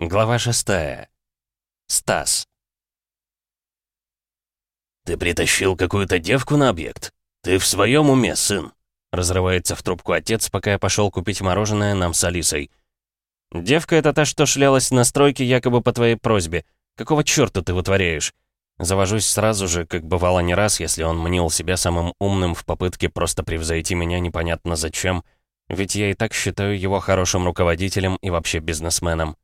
Глава шестая. Стас. «Ты притащил какую-то девку на объект? Ты в своем уме, сын?» Разрывается в трубку отец, пока я пошел купить мороженое нам с Алисой. «Девка — это та, что шлялась на стройке якобы по твоей просьбе. Какого чёрта ты вытворяешь?» Завожусь сразу же, как бывало не раз, если он мнил себя самым умным в попытке просто превзойти меня непонятно зачем, ведь я и так считаю его хорошим руководителем и вообще бизнесменом.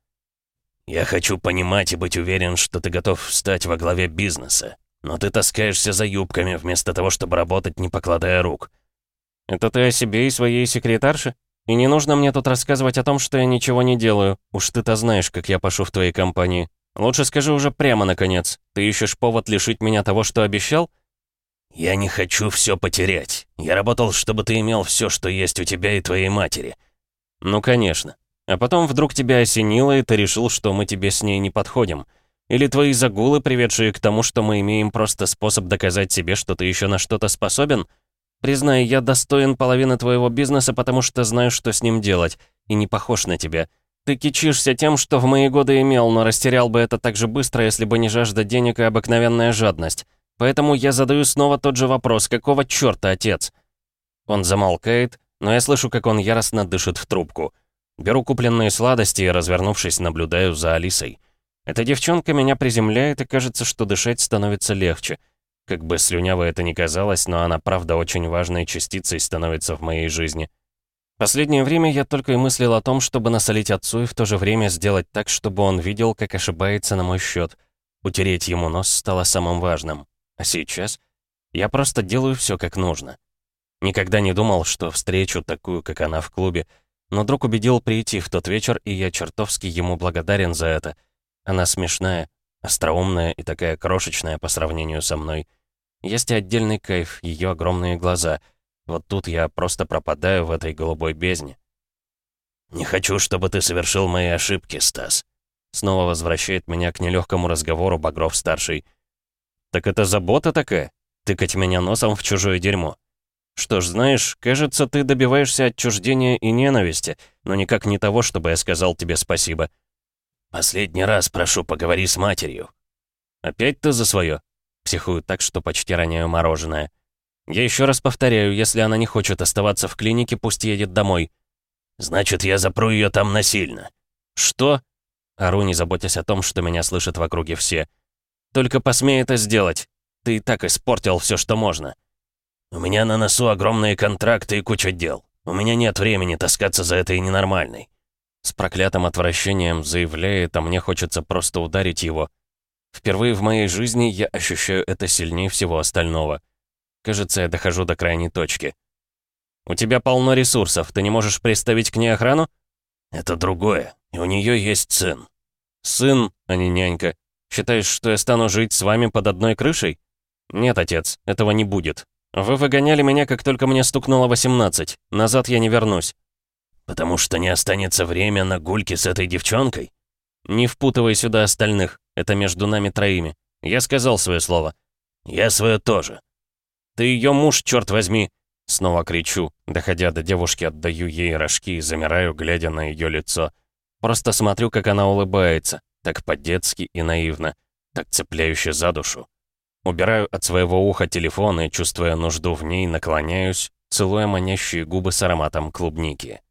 «Я хочу понимать и быть уверен, что ты готов встать во главе бизнеса, но ты таскаешься за юбками вместо того, чтобы работать, не покладая рук». «Это ты о себе и своей секретарше? И не нужно мне тут рассказывать о том, что я ничего не делаю. Уж ты-то знаешь, как я пошу в твоей компании. Лучше скажи уже прямо, наконец. Ты ищешь повод лишить меня того, что обещал?» «Я не хочу все потерять. Я работал, чтобы ты имел все, что есть у тебя и твоей матери». «Ну, конечно. А потом вдруг тебя осенило, и ты решил, что мы тебе с ней не подходим. Или твои загулы, приведшие к тому, что мы имеем просто способ доказать себе, что ты еще на что-то способен? Признай, я достоин половины твоего бизнеса, потому что знаю, что с ним делать, и не похож на тебя. Ты кичишься тем, что в мои годы имел, но растерял бы это так же быстро, если бы не жажда денег и обыкновенная жадность. Поэтому я задаю снова тот же вопрос, какого чёрта, отец?» Он замолкает, но я слышу, как он яростно дышит в трубку. Беру купленные сладости и, развернувшись, наблюдаю за Алисой. Эта девчонка меня приземляет, и кажется, что дышать становится легче. Как бы слюняво это ни казалось, но она правда очень важной частицей становится в моей жизни. Последнее время я только и мыслил о том, чтобы насолить отцу и в то же время сделать так, чтобы он видел, как ошибается на мой счет. Утереть ему нос стало самым важным. А сейчас я просто делаю все как нужно. Никогда не думал, что встречу такую, как она в клубе, но друг убедил прийти в тот вечер, и я чертовски ему благодарен за это. Она смешная, остроумная и такая крошечная по сравнению со мной. Есть и отдельный кайф, ее огромные глаза. Вот тут я просто пропадаю в этой голубой бездне. «Не хочу, чтобы ты совершил мои ошибки, Стас», снова возвращает меня к нелегкому разговору Багров-старший. «Так это забота такая? Тыкать меня носом в чужое дерьмо?» «Что ж, знаешь, кажется, ты добиваешься отчуждения и ненависти, но никак не того, чтобы я сказал тебе спасибо». «Последний раз прошу, поговори с матерью». «Опять ты за свое?» Психую так, что почти роняю мороженое. «Я еще раз повторяю, если она не хочет оставаться в клинике, пусть едет домой». «Значит, я запру ее там насильно». «Что?» Ору, не заботясь о том, что меня слышат в округе все. «Только посмей это сделать. Ты и так испортил все, что можно». У меня на носу огромные контракты и куча дел. У меня нет времени таскаться за этой ненормальной». С проклятым отвращением заявляет, а мне хочется просто ударить его. Впервые в моей жизни я ощущаю это сильнее всего остального. Кажется, я дохожу до крайней точки. «У тебя полно ресурсов, ты не можешь приставить к ней охрану?» «Это другое, и у нее есть сын». «Сын, а не нянька. Считаешь, что я стану жить с вами под одной крышей?» «Нет, отец, этого не будет. «Вы выгоняли меня, как только мне стукнуло 18. Назад я не вернусь». «Потому что не останется время на гульки с этой девчонкой?» «Не впутывай сюда остальных. Это между нами троими. Я сказал свое слово». «Я свое тоже». «Ты ее муж, черт возьми!» Снова кричу. Доходя до девушки, отдаю ей рожки и замираю, глядя на ее лицо. Просто смотрю, как она улыбается. Так по-детски и наивно. Так цепляюще за душу. Убираю от своего уха телефон и, чувствуя нужду в ней, наклоняюсь, целуя манящие губы с ароматом клубники.